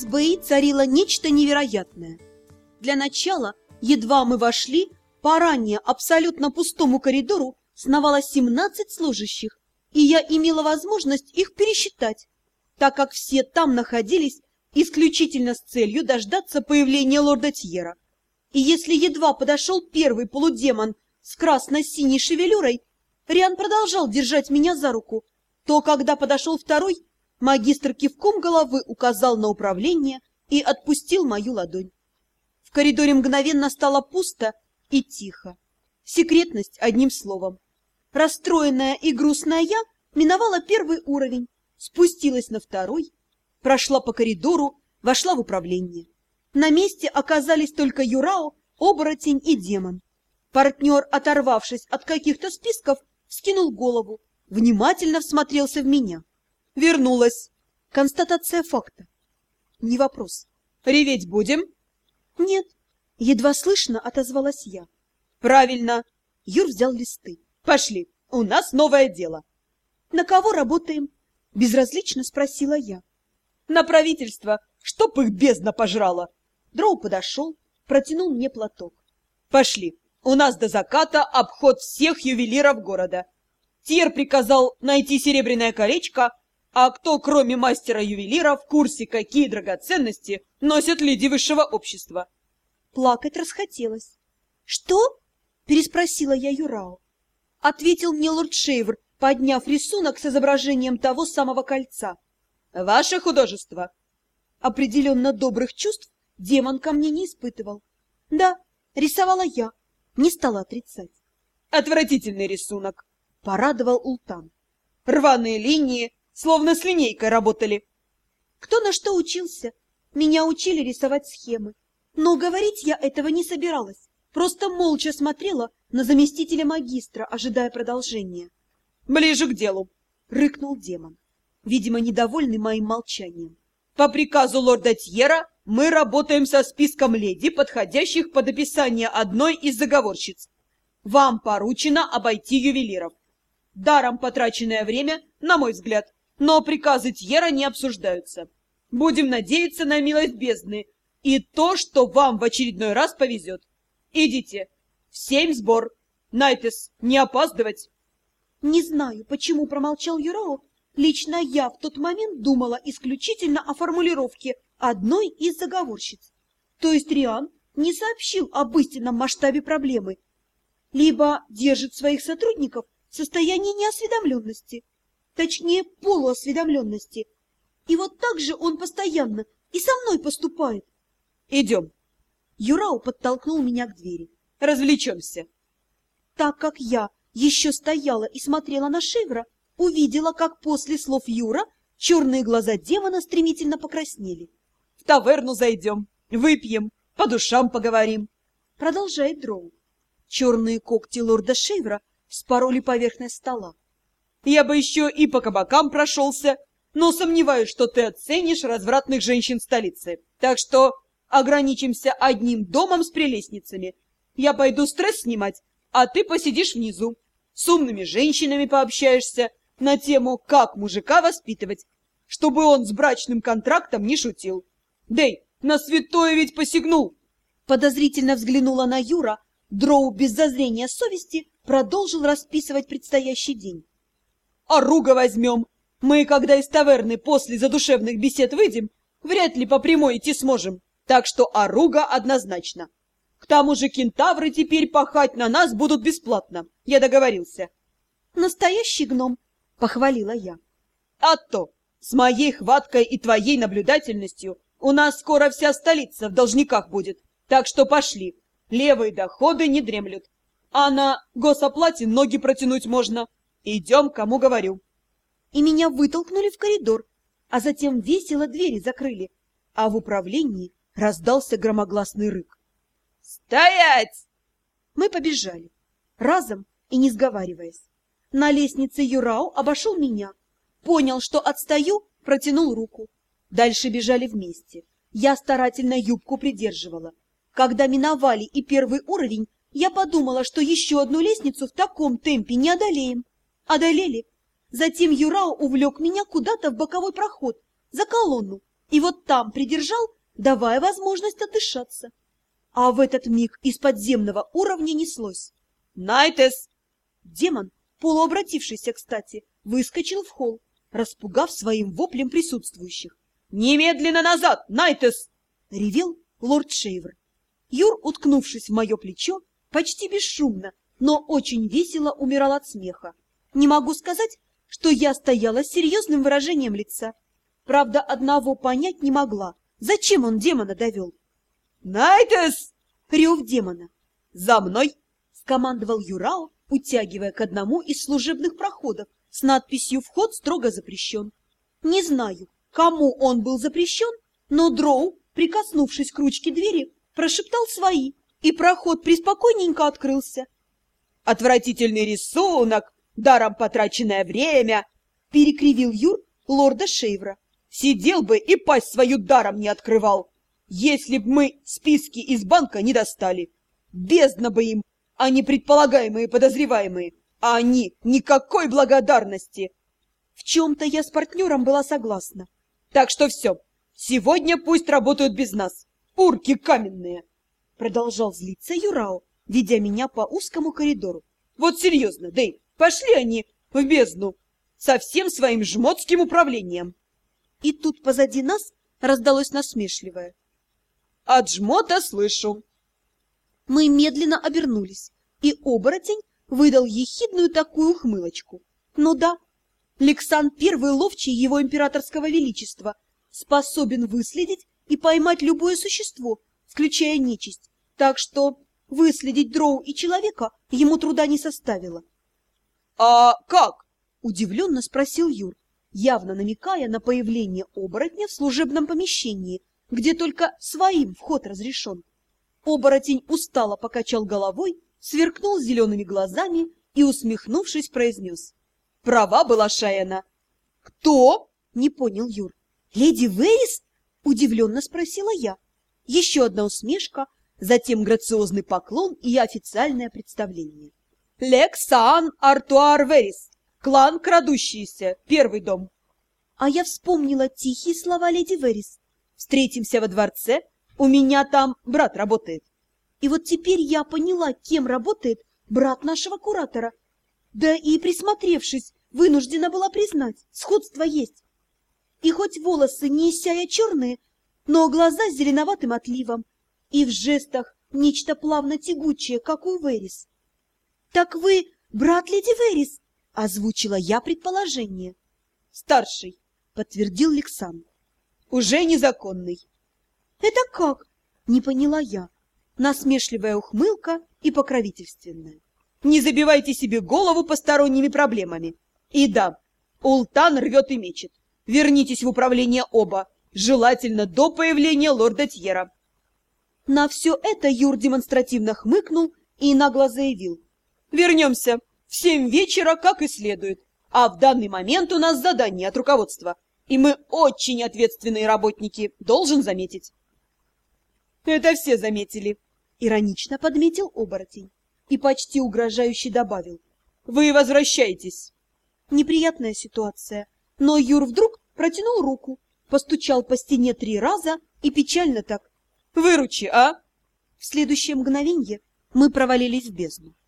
СБИ царило нечто невероятное. Для начала, едва мы вошли, по ранее абсолютно пустому коридору сновало 17 служащих, и я имела возможность их пересчитать, так как все там находились исключительно с целью дождаться появления лорда Тьера. И если едва подошел первый полудемон с красно-синей шевелюрой, Риан продолжал держать меня за руку, то когда подошел второй, магистр кивком головы указал на управление и отпустил мою ладонь. В коридоре мгновенно стало пусто и тихо. Секретность одним словом. Расстроенная и грустная я миновала первый уровень, спустилась на второй, прошла по коридору, вошла в управление. На месте оказались только Юрао, оборотень и демон. Партнер, оторвавшись от каких-то списков, скинул голову, внимательно всмотрелся в меня. Вернулась. Констатация факта. Не вопрос. Реветь будем? Нет. Едва слышно отозвалась я. Правильно. Юр взял листы. Пошли, у нас новое дело. На кого работаем? Безразлично спросила я. На правительство, чтоб их бездна пожрала. Дроу подошел, протянул мне платок. Пошли, у нас до заката обход всех ювелиров города. Тьер приказал найти серебряное колечко, а кто, кроме мастера-ювелира, в курсе, какие драгоценности носят леди высшего общества? Плакать расхотелось. «Что?» — переспросила я Юрао. Ответил мне лорд Шейвр, подняв рисунок с изображением того самого кольца. «Ваше художество!» Определенно добрых чувств демон ко мне не испытывал. Да, рисовала я, не стала отрицать. «Отвратительный рисунок!» — порадовал Ултан. «Рваные линии, словно с линейкой работали!» Кто на что учился? Меня учили рисовать схемы. Но говорить я этого не собиралась, просто молча смотрела на заместителя магистра, ожидая продолжения. «Ближе к делу!» — рыкнул демон, видимо, недовольный моим молчанием. «По приказу лорда Тьера мы работаем со списком леди, подходящих под описание одной из заговорщиц. Вам поручено обойти ювелиров. Даром потраченное время, на мой взгляд, но приказы Тьера не обсуждаются. Будем надеяться на милость бездны и то, что вам в очередной раз повезет. Идите. В семь сбор. Найтес, не опаздывать. Не знаю, почему промолчал Юроу. Лично я в тот момент думала исключительно о формулировке одной из заговорщиц. То есть Риан не сообщил об истинном масштабе проблемы, либо держит своих сотрудников в состоянии неосведомленности, точнее полуосведомленности. И вот так же он постоянно и со мной поступает. Идем. Юрау подтолкнул меня к двери. Развлечемся. Так как я еще стояла и смотрела на Шевра, увидела, как после слов Юра черные глаза демона стремительно покраснели. В таверну зайдем, выпьем, по душам поговорим. Продолжает Дроу. Черные когти лорда Шейвра спороли поверхность стола. Я бы еще и по кабакам прошелся, но сомневаюсь, что ты оценишь развратных женщин столицы. Так что ограничимся одним домом с прелестницами. Я пойду стресс снимать, а ты посидишь внизу. С умными женщинами пообщаешься на тему, как мужика воспитывать, чтобы он с брачным контрактом не шутил. Дэй, на святое ведь посягнул! Подозрительно взглянула на Юра, Дроу без зазрения совести продолжил расписывать предстоящий день. «А руга возьмем! Мы, когда из таверны после задушевных бесед выйдем, вряд ли по прямой идти сможем, так что оруга однозначно. К тому же кентавры теперь пахать на нас будут бесплатно, я договорился». «Настоящий гном!» — похвалила я. «А то! С моей хваткой и твоей наблюдательностью у нас скоро вся столица в должниках будет, так что пошли!» Левые доходы не дремлют. А на госоплате ноги протянуть можно. Идем, кому говорю. И меня вытолкнули в коридор, а затем весело двери закрыли, а в управлении раздался громогласный рык. «Стоять!» Мы побежали, разом и не сговариваясь. На лестнице Юрау обошел меня, понял, что отстаю, протянул руку. Дальше бежали вместе. Я старательно юбку придерживала. Когда миновали и первый уровень, я подумала, что еще одну лестницу в таком темпе не одолеем. Одолели. Затем Юрао увлек меня куда-то в боковой проход, за колонну, и вот там придержал, давая возможность отдышаться. А в этот миг из подземного уровня неслось. «Найтес!» Демон, полуобратившийся, кстати, выскочил в холл, распугав своим воплем присутствующих. «Немедленно назад, Найтес!» — ревел лорд Шейвер. Юр, уткнувшись в мое плечо, почти бесшумно, но очень весело умирал от смеха. Не могу сказать, что я стояла с серьезным выражением лица. Правда, одного понять не могла. Зачем он демона довел? «Найтес!» — рев демона. «За мной!» — скомандовал Юрао, утягивая к одному из служебных проходов с надписью «Вход строго запрещен». Не знаю, кому он был запрещен, но Дроу, прикоснувшись к ручке двери, прошептал свои, и проход приспокойненько открылся. «Отвратительный рисунок! Даром потраченное время!» — перекривил Юр лорда Шейвра. «Сидел бы и пасть свою даром не открывал, если б мы списки из банка не достали. Бездна бы им, а не предполагаемые подозреваемые, а они никакой благодарности!» В чем-то я с партнером была согласна. «Так что все, сегодня пусть работают без нас, урки каменные!» Продолжал злиться Юрао, ведя меня по узкому коридору. «Вот серьезно, Дэйв, пошли они в бездну со всем своим жмотским управлением!» И тут позади нас раздалось насмешливое. «От жмота слышу!» Мы медленно обернулись, и оборотень выдал ехидную такую ухмылочку. Ну да, Лексан первый ловчий его императорского величества, способен выследить и поймать любое существо, включая нечисть, так что выследить дроу и человека ему труда не составило. — А как? — удивленно спросил Юр, явно намекая на появление оборотня в служебном помещении, где только своим вход разрешен. Оборотень устало покачал головой, сверкнул зелеными глазами и, усмехнувшись, произнес. — Права была Шаяна. — Кто? — не понял Юр. — Леди Верис? — удивленно спросила я. Еще одна усмешка, затем грациозный поклон и официальное представление. — Лексан Артуар Верис, клан Крадущийся, первый дом. А я вспомнила тихие слова леди Верис. Встретимся во дворце, у меня там брат работает. И вот теперь я поняла, кем работает брат нашего куратора. Да и присмотревшись, вынуждена была признать, сходство есть. И хоть волосы не иссяя черные, но глаза с зеленоватым отливом, и в жестах нечто плавно тягучее, как у Верис. — Так вы брат леди Верис? — озвучила я предположение. — Старший, — подтвердил Лексан. — Уже незаконный. — Это как? — не поняла я. Насмешливая ухмылка и покровительственная. — Не забивайте себе голову посторонними проблемами. И да, Ултан рвет и мечет. Вернитесь в управление оба, желательно до появления лорда Тьера. На все это Юр демонстративно хмыкнул и нагло заявил. Вернемся в семь вечера, как и следует. А в данный момент у нас задание от руководства. И мы очень ответственные работники, должен заметить. Это все заметили. Иронично подметил оборотень и почти угрожающе добавил. Вы возвращаетесь. Неприятная ситуация, но Юр вдруг протянул руку, постучал по стене три раза и печально так. «Выручи, а!» В следующее мгновенье мы провалились в бездну.